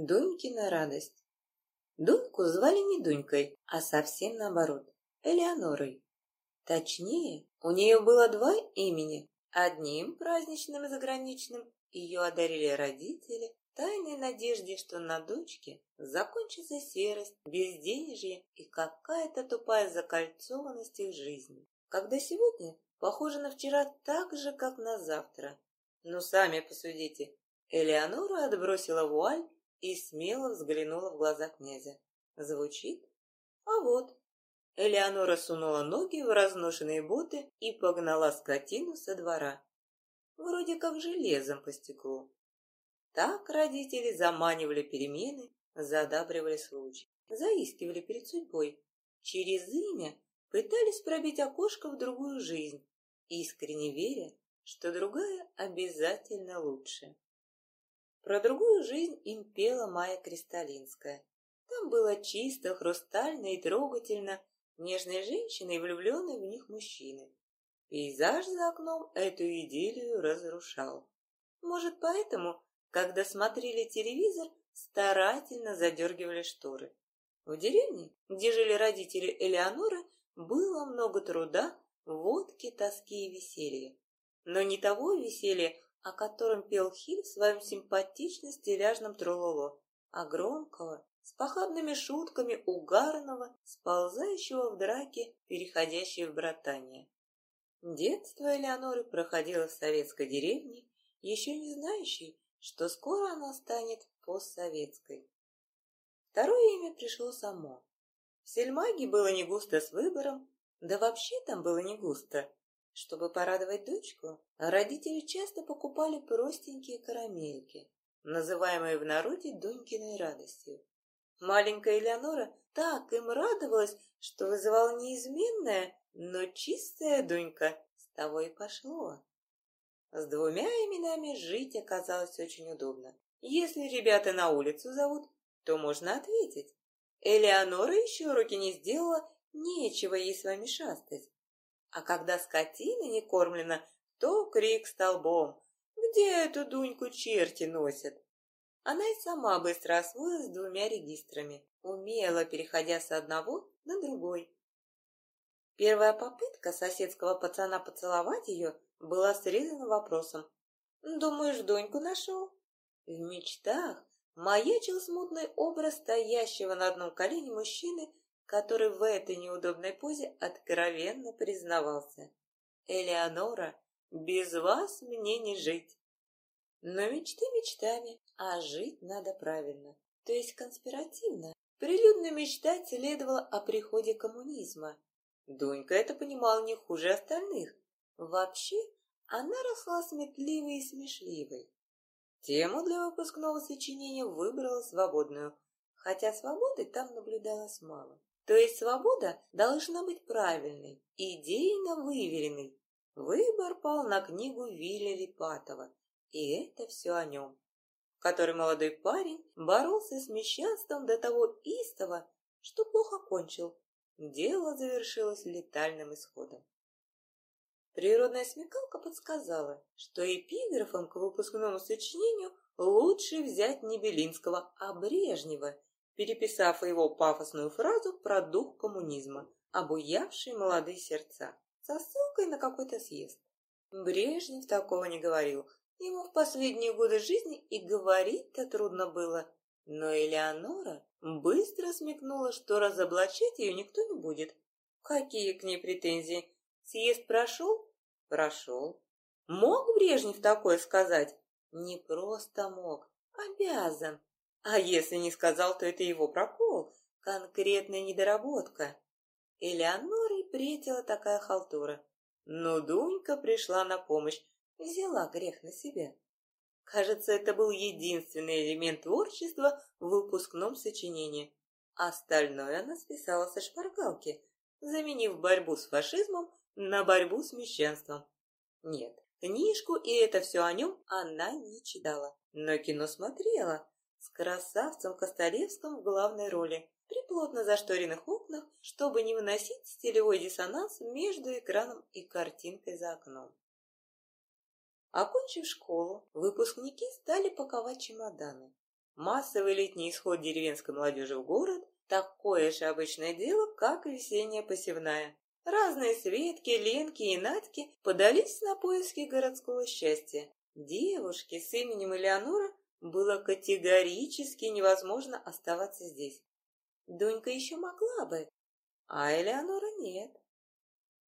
Дунькина радость. Дуньку звали не Дунькой, а совсем наоборот, Элеонорой. Точнее, у нее было два имени. Одним праздничным и заграничным ее одарили родители, тайной надежде, что на дочке закончится серость, безденежье и какая-то тупая закольцованность их жизни. Когда сегодня похоже на вчера так же, как на завтра. Ну, сами посудите. Элеонора отбросила вуаль и смело взглянула в глаза князя. Звучит? А вот. Элеонора сунула ноги в разношенные боты и погнала скотину со двора. Вроде как железом по стеклу. Так родители заманивали перемены, задабривали случай, заискивали перед судьбой. Через имя пытались пробить окошко в другую жизнь, искренне веря, что другая обязательно лучше. Про другую жизнь им пела Майя Кристалинская. Там было чисто, хрустально и трогательно, нежные женщины и влюбленные в них мужчины. Пейзаж за окном эту идиллию разрушал. Может, поэтому, когда смотрели телевизор, старательно задергивали шторы. В деревне, где жили родители Элеоноры, было много труда, водки, тоски и веселья. Но не того веселья, о котором пел Хиль в своем симпатично-стиляжном трололо, а громкого, с похабными шутками угарного, сползающего в драке, переходящего в братание. Детство Элеоноры проходило в советской деревне, еще не знающей, что скоро она станет постсоветской. Второе имя пришло само. В Сельмаге было не густо с выбором, да вообще там было не густо. Чтобы порадовать дочку, родители часто покупали простенькие карамельки, называемые в народе Дунькиной радостью. Маленькая Элеонора так им радовалась, что вызывала неизменная, но чистая Дунька. С того и пошло. С двумя именами жить оказалось очень удобно. Если ребята на улицу зовут, то можно ответить. Элеонора еще руки не сделала, нечего ей с вами шастать. А когда скотина не кормлена, то крик столбом. Где эту Дуньку черти носят? Она и сама быстро освоилась двумя регистрами, умело переходя с одного на другой. Первая попытка соседского пацана поцеловать ее была срезана вопросом. «Думаешь, Дуньку нашел?» В мечтах маячил смутный образ стоящего на одном колене мужчины который в этой неудобной позе откровенно признавался. «Элеонора, без вас мне не жить». Но мечты мечтами, а жить надо правильно, то есть конспиративно. Прилюдно мечтать следовало о приходе коммунизма. Дунька это понимала не хуже остальных. Вообще, она росла сметливой и смешливой. Тему для выпускного сочинения выбрала свободную, хотя свободы там наблюдалось мало. То есть свобода должна быть правильной, идейно выверенной. Выбор пал на книгу Виля Липатова, и это все о нем, в которой молодой парень боролся с мещанством до того истово, что плохо кончил. Дело завершилось летальным исходом. Природная смекалка подсказала, что эпиграфом к выпускному сочинению лучше взять не Белинского, а Брежнева – переписав его пафосную фразу про дух коммунизма, обуявший молодые сердца, со ссылкой на какой-то съезд. Брежнев такого не говорил. Ему в последние годы жизни и говорить-то трудно было. Но Элеонора быстро смекнула, что разоблачать ее никто не будет. Какие к ней претензии? Съезд прошел? Прошел. Мог Брежнев такое сказать? Не просто мог, обязан. А если не сказал, то это его прокол, конкретная недоработка. Элеоноре претила такая халтура. Но Дунька пришла на помощь, взяла грех на себя. Кажется, это был единственный элемент творчества в выпускном сочинении. Остальное она списала со шпаргалки, заменив борьбу с фашизмом на борьбу с мещанством. Нет, книжку и это все о нем она не читала, но кино смотрела, с красавцем Костолевским в главной роли, при плотно зашторенных окнах, чтобы не выносить стилевой диссонанс между экраном и картинкой за окном. Окончив школу, выпускники стали паковать чемоданы. Массовый летний исход деревенской молодежи в город – такое же обычное дело, как и весенняя посевная. Разные Светки, Ленки и Надьки подались на поиски городского счастья. Девушки с именем Элеонора было категорически невозможно оставаться здесь. Дунька еще могла бы, а Элеонора нет.